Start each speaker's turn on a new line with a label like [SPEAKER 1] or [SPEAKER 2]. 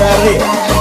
[SPEAKER 1] I'm ready.